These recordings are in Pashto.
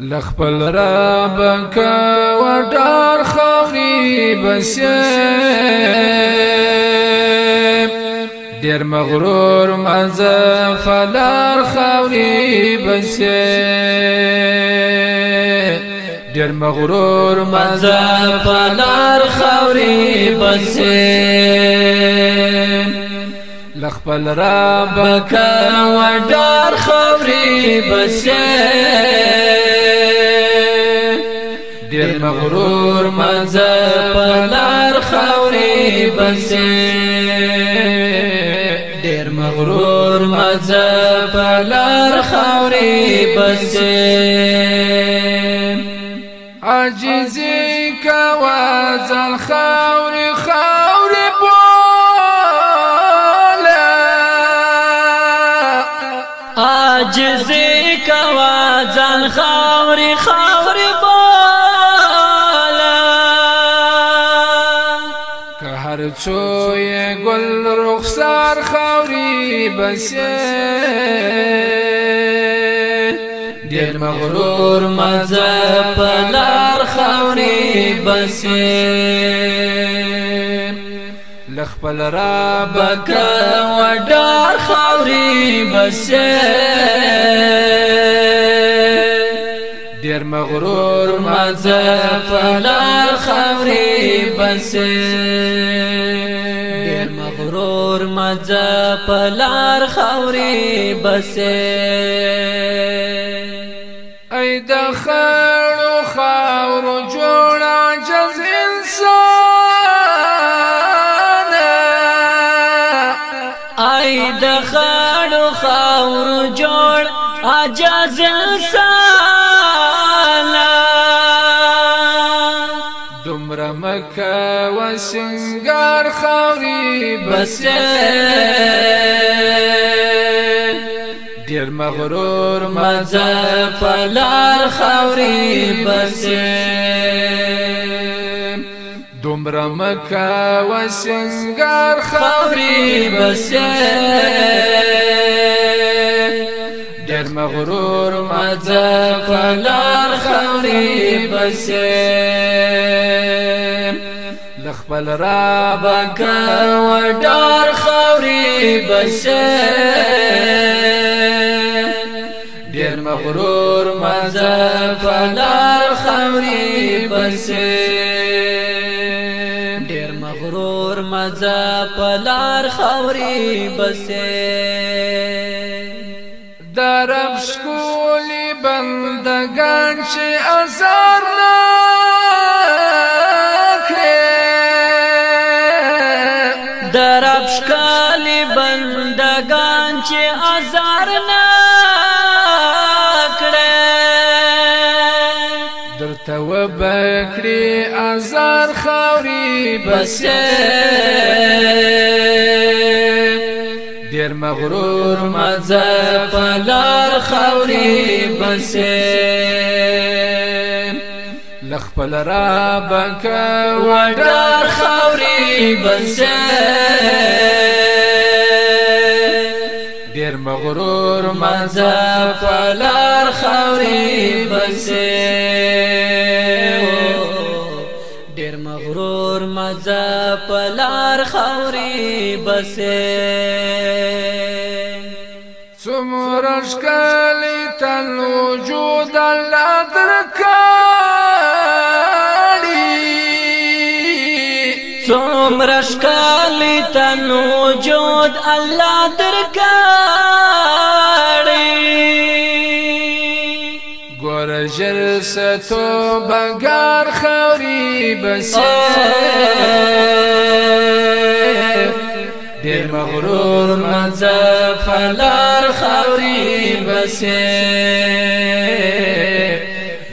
لخپل را بکا وډار خخي بس ډیر مغرور مزه فلار خوري بس ډیر مغرور مزه فلار خوري بس لخپل را بکا و دار خوري بسې ډېر مغرور مزه پلار خوري بسې ډېر مغرور مزه پلار خوري بسې عاجزي کا وزن خوري خوري عاجزی کوا ځان خاوري خاوري بالا که هر څو یې ګل رخسار خاوري بسې دیر مغرور مزه پلار خاوري بسې لخپل را بکا وډار خوري بس ډیر مغرور مزه فلار خوري بس ډیر مغرور مزه فلار خوري بس اې د خیر د خړو خاور جوړ عجز سالا دمر مکه وسنګار خوري بس دیر مغرور مزه پلار خوري بس برمکا و سنگار خاوري بسې ډېر مغرور مزه پلار خاوري بسې لخپل را بکا و ډار خاوري بسې ډېر مغرور مزه پلار خاوري بسې ورور مزه پلار خوري بسې درم شکولي بندگان چې ازار نه درب شکالي بندگان چې ازار نه بس ډیر مغرور مزه پلار خوري بس لخپل را بک وډار خوري بس ډیر مغرور مزه پلار خوري بس ورور مزه پلار خوري بسې څومره ښکلی تن وجود الله درکړي څومره ښکلی تن وجود الله درکړي گور جل ستو بگار خوری بسی دیر مغرور مزا فلار خوری بسی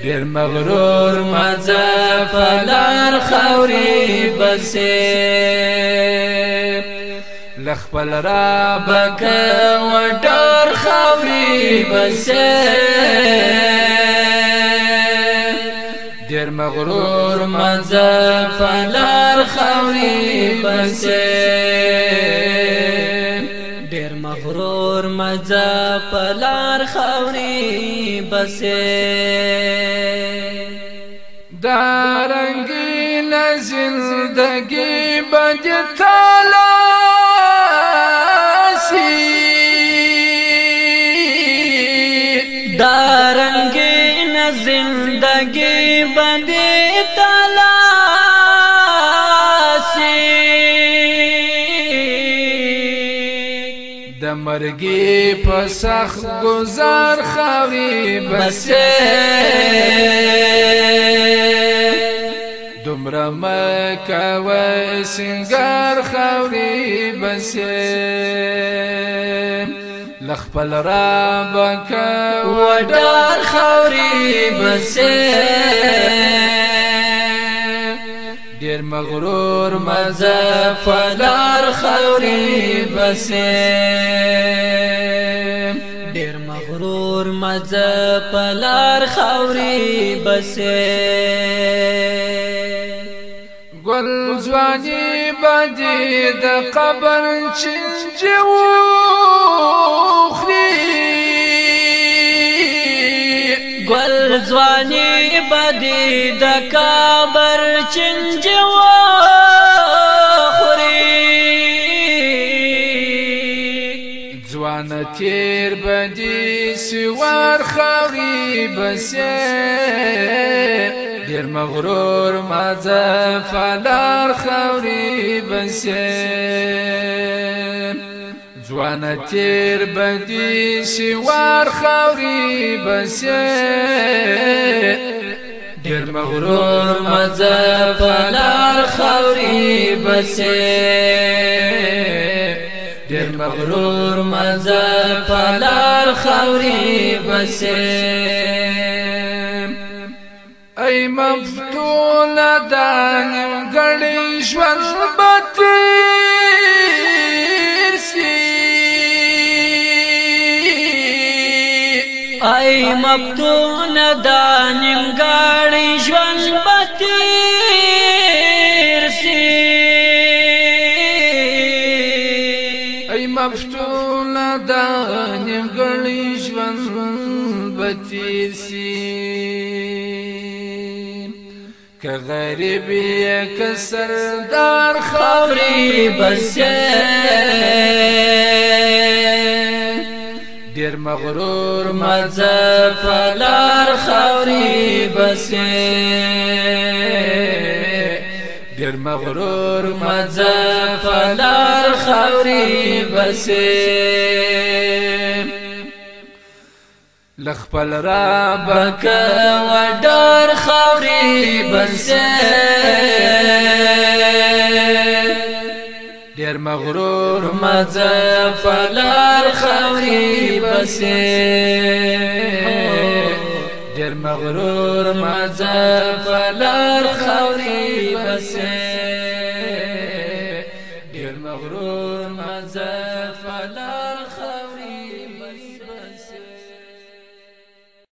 دیر مغرور مزا فلار خوری بسی لخپل را بک و ډار خوري بس دیر مغرور منزل فلار خوري بس دیر مغرور منزل فلار خوري بس دارنګي نه زندګي باندې تا مرګي په سخت گزار خوري بسې دومره مکه و سنگار خوري بسې لخپل را بکه و ډار خوري بسې ډیر مغرور مزه فلار خوري بسې ډیر مغرور مزه فلار خوري بسې ګل ځواني باندې د قبر چنجو خري ځواني بدی د کابر چنجوا خوري ځوان تیر بدی سوار خوري بسې ډیر مغرور مزه فلار خوري بسې ژوان تیر بدی سوار خوري بسې ډیر مغرور مزه پلار خوري بسې ډیر مغرور مزه پلار خوري بسې ای مفتون دانم ګړې ژوند بد ای مفتون دا نیمګړی ژوند بتیر سی ای مفتون دا نیمګړی ژوند بتیر سی که غریب یک سردار خوري بسیر ډیر مغرور مزه فلار خوري بسې ډیر مغرور مزه فلار خوري بسې لخپل را بک و ډار خوري بسې مغرور مزه پلار خوي بسې ډېر مغرور مزه پلار خوي بسې